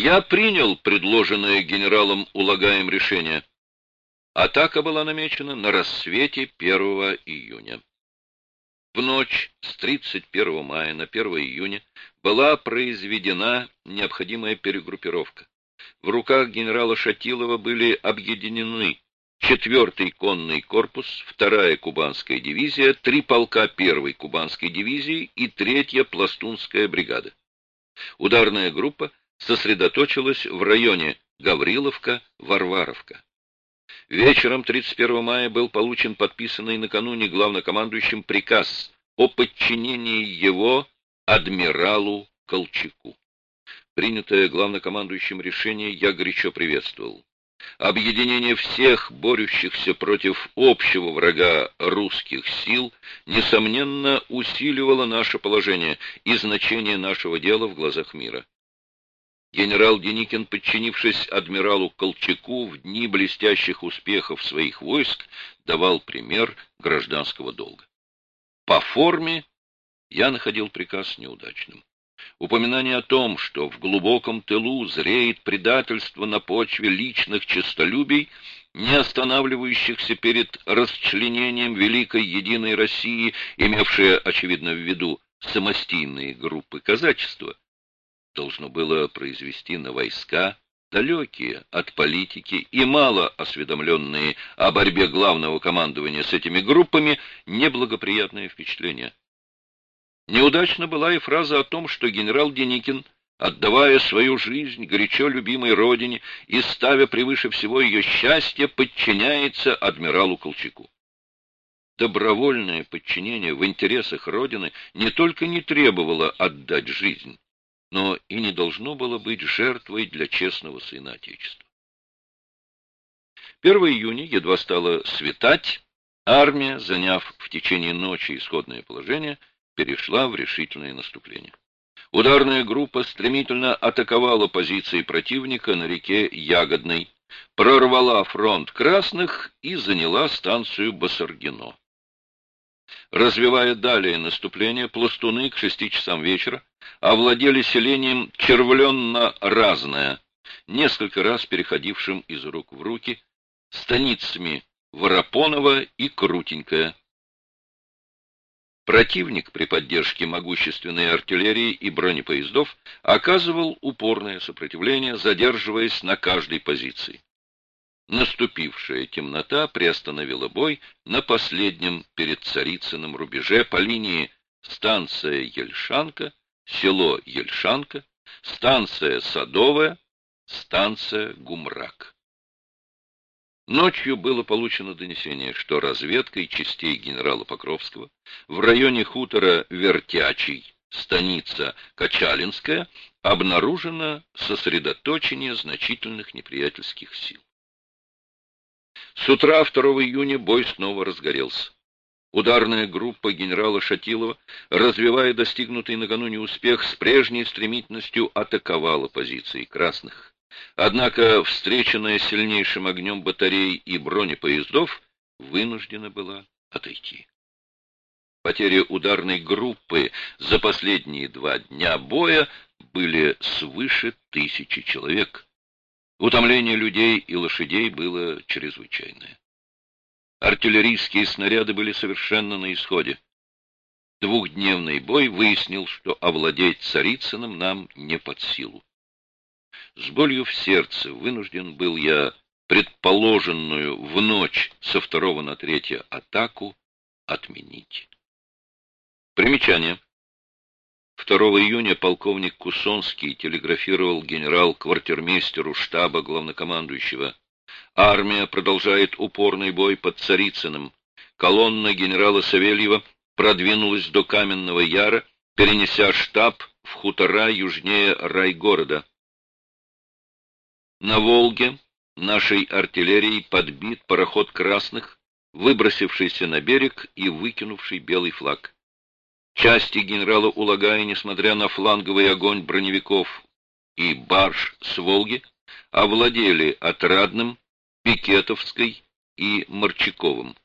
Я принял предложенное генералом Улагаем решение. Атака была намечена на рассвете 1 июня. В ночь с 31 мая на 1 июня была произведена необходимая перегруппировка. В руках генерала Шатилова были объединены 4-й конный корпус, 2-я кубанская дивизия, три полка 1-й кубанской дивизии и 3-я пластунская бригада. Ударная группа сосредоточилась в районе Гавриловка-Варваровка. Вечером 31 мая был получен подписанный накануне главнокомандующим приказ о подчинении его адмиралу Колчаку. Принятое главнокомандующим решение я горячо приветствовал. Объединение всех борющихся против общего врага русских сил, несомненно, усиливало наше положение и значение нашего дела в глазах мира. Генерал Деникин, подчинившись адмиралу Колчаку в дни блестящих успехов своих войск, давал пример гражданского долга. По форме я находил приказ неудачным. Упоминание о том, что в глубоком тылу зреет предательство на почве личных честолюбий, не останавливающихся перед расчленением великой единой России, имевшее, очевидно, в виду самостийные группы казачества, должно было произвести на войска, далекие от политики и мало осведомленные о борьбе главного командования с этими группами, неблагоприятное впечатление. Неудачна была и фраза о том, что генерал Деникин, отдавая свою жизнь горячо любимой родине и ставя превыше всего ее счастье, подчиняется адмиралу Колчаку. Добровольное подчинение в интересах Родины не только не требовало отдать жизнь, но и не должно было быть жертвой для честного сына Отечества. 1 июня едва стало светать, армия, заняв в течение ночи исходное положение, перешла в решительное наступление. Ударная группа стремительно атаковала позиции противника на реке Ягодной, прорвала фронт красных и заняла станцию Басаргино. Развивая далее наступление, пластуны к шести часам вечера овладели селением червленно-разное, несколько раз переходившим из рук в руки, станицами Воропонова и Крутенькая. Противник при поддержке могущественной артиллерии и бронепоездов оказывал упорное сопротивление, задерживаясь на каждой позиции. Наступившая темнота приостановила бой на последнем перед Царицыным рубеже по линии станция Ельшанка, село Ельшанка, станция Садовая, станция Гумрак. Ночью было получено донесение, что разведкой частей генерала Покровского в районе хутора Вертячий, станица Качалинская, обнаружено сосредоточение значительных неприятельских сил. С утра 2 июня бой снова разгорелся. Ударная группа генерала Шатилова, развивая достигнутый накануне успех, с прежней стремительностью атаковала позиции красных. Однако, встреченная сильнейшим огнем батарей и бронепоездов, вынуждена была отойти. Потери ударной группы за последние два дня боя были свыше тысячи человек. Утомление людей и лошадей было чрезвычайное. Артиллерийские снаряды были совершенно на исходе. Двухдневный бой выяснил, что овладеть Царицыным нам не под силу. С болью в сердце вынужден был я предположенную в ночь со второго на третье атаку отменить. Примечание. 2 июня полковник Кусонский телеграфировал генерал-квартирмейстеру штаба главнокомандующего. Армия продолжает упорный бой под Царицыным. Колонна генерала Савельева продвинулась до Каменного Яра, перенеся штаб в хутора южнее райгорода. На Волге нашей артиллерией подбит пароход красных, выбросившийся на берег и выкинувший белый флаг. Части генерала Улагая, несмотря на фланговый огонь броневиков и барж с Волги, овладели Отрадным, Пикетовской и Марчаковым.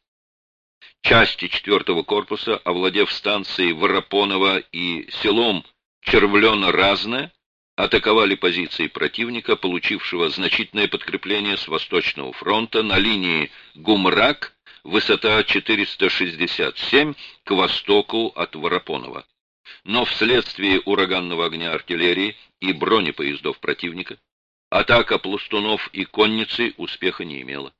Части 4 корпуса, овладев станцией Воропонова и селом Червлено-Разное, атаковали позиции противника, получившего значительное подкрепление с Восточного фронта на линии Гумрак, высота 467 к востоку от Воропонова. Но вследствие ураганного огня артиллерии и бронепоездов противника атака пластунов и конницы успеха не имела.